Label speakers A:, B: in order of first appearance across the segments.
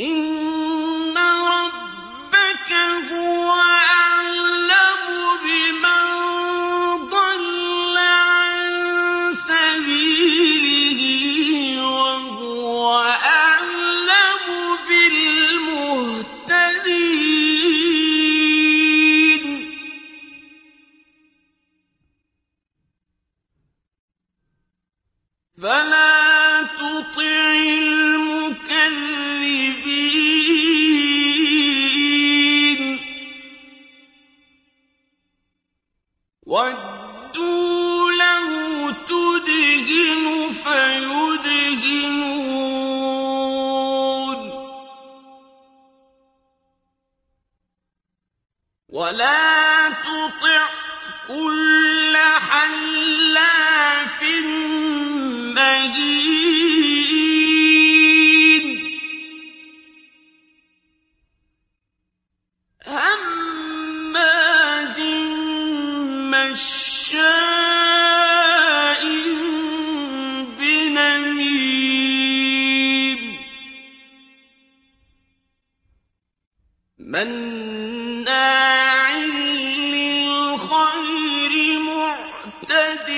A: إِنَّ رَبَّكَ هُوَ أَعْلَمُ بِمَن ضَلَّ عَن سَبِيلِهِ وَهُوَ أَعْلَمُ بِالْمُهْتَدِينَ فَلَا مهتد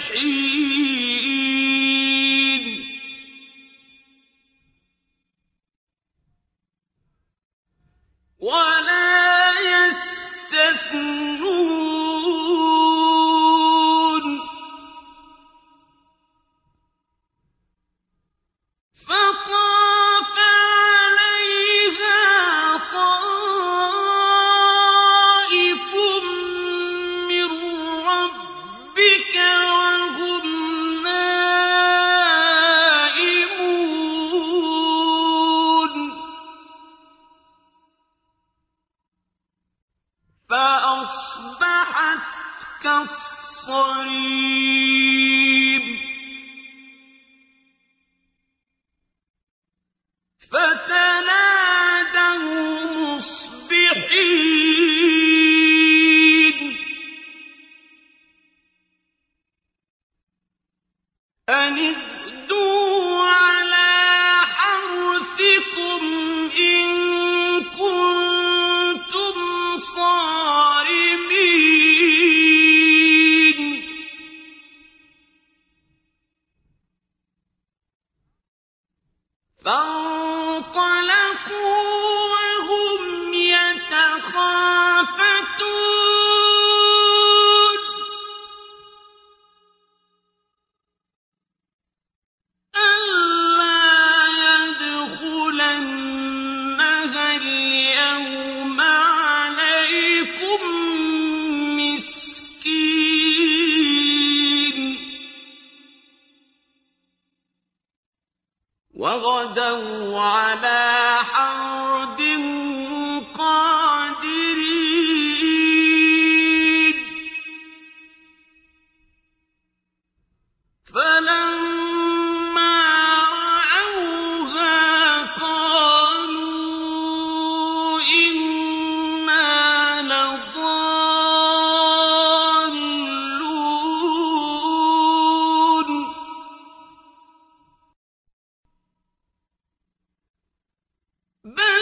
A: حين بل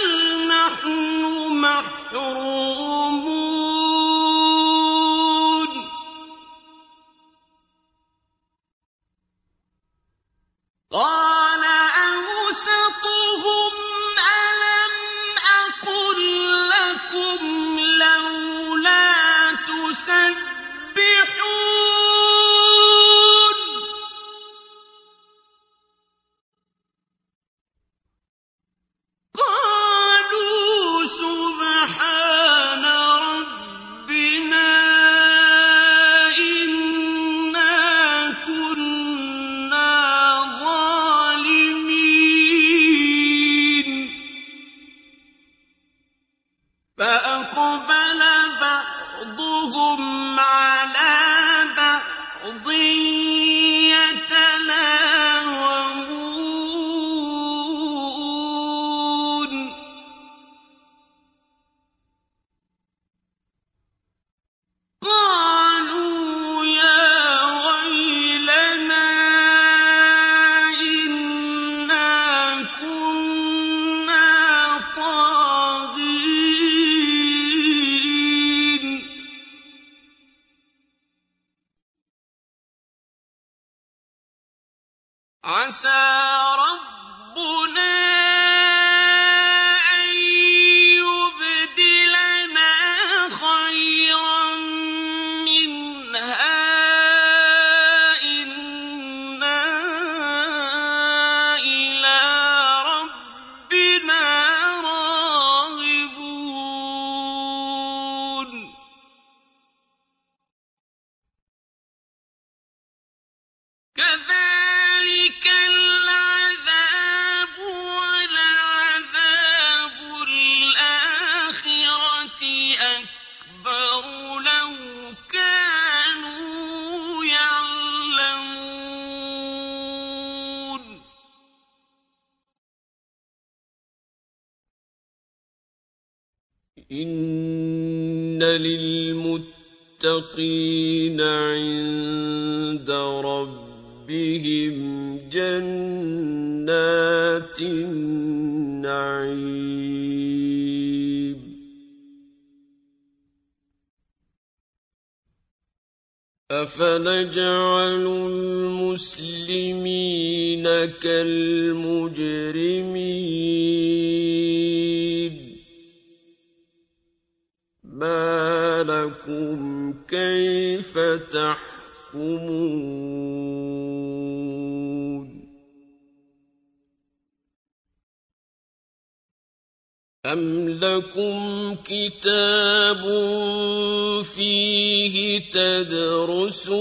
A: عسى ربنا إن للمتقين عند ربهم جنات النعيم أفنجعل المسلمين كالمجرمين ما لكم كَيْفَ تَحْكُمُونَ؟ أَمْ لَكُمْ كِتَابٌ فِيهِ تَدْرُسُونَ؟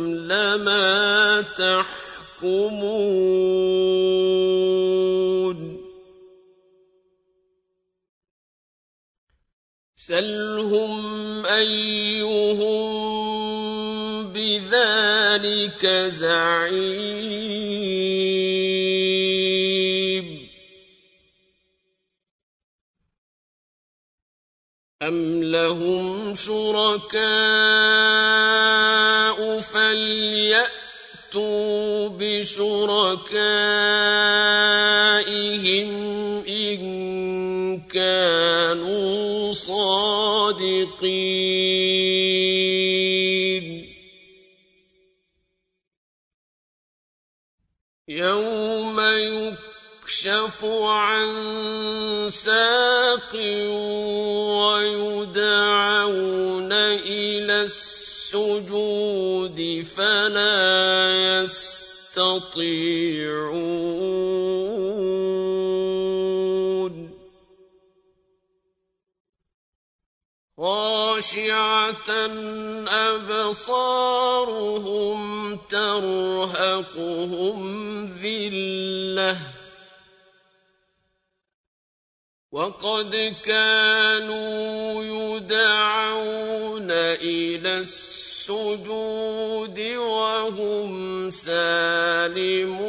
A: لَمَا تَحْكُمُونَ. سَلْهُمْ أَيُّهُم بِذَٰلِكَ زَعِيمٌ. أَمْ لَهُمْ شُرَكَاءُ فَلْيَأْتُوا بِشُرَكَائِهِمْ إِن كَانُوا صَادِقِينَ يَوْمَ يُكْشَفُ عَن سَاقٍ وَيُدْعَوْنَ إِلَى السُّجُودِ فَلَا يَسْتَطِيعُونَ. خَاشِعَةً أَبْصَارُهُمْ تَرْهَقُهُمْ ذِلَّةٌ ۖ. وَقَدْ كَانُوا يُدْعَوْنَ إِلَى السُّجُودِ وَهُمْ سَالِمُونَ.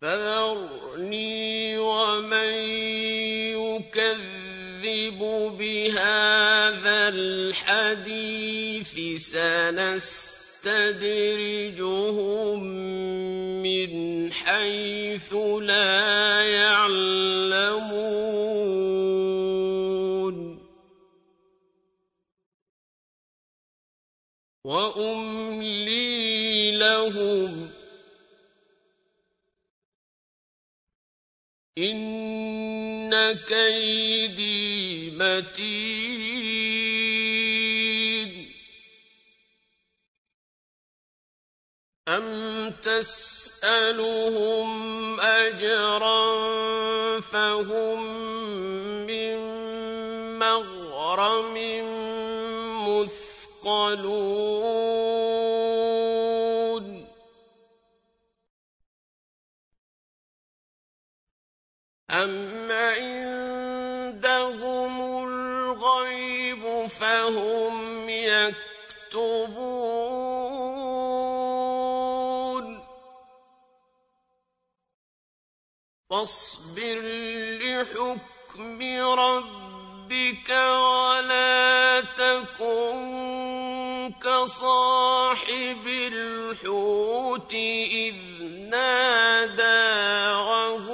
A: فَذَرْنِي وَمَن يُكَذِّبُ بِهَٰذَا الْحَدِيثِ ۖ سَنَسْتَدْرِجُهُم مِّنْ حَيْثُ لَا يَعْلَمُونَ. وَأُمْلِي لَهُمْ ۚ إِنَّ كَيْدِي مَتِينٌ. أَمْ تَسْأَلُهُمْ أَجْرًا فَهُم مِّن مَّغْرَمٍ مُّثْقَلُونَ أَمْ فَاصْبِرْ لِحُكْمِ رَبِّكَ وَلَا تَكُن كَصَاحِبِ الْحُوتِ إِذْ نَادَىٰ وَهُوَ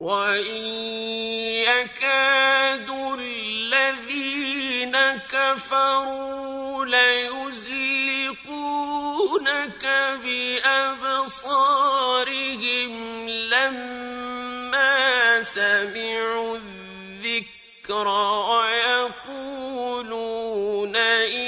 A: وَإِن يَكَادُ الَّذِينَ كَفَرُوا لَيُزْلِقُونَكَ بِأَبْصَارِهِمْ لَمَّا سَمِعُوا الذِّكْرَ وَيَقُولُونَ إِنَّهُ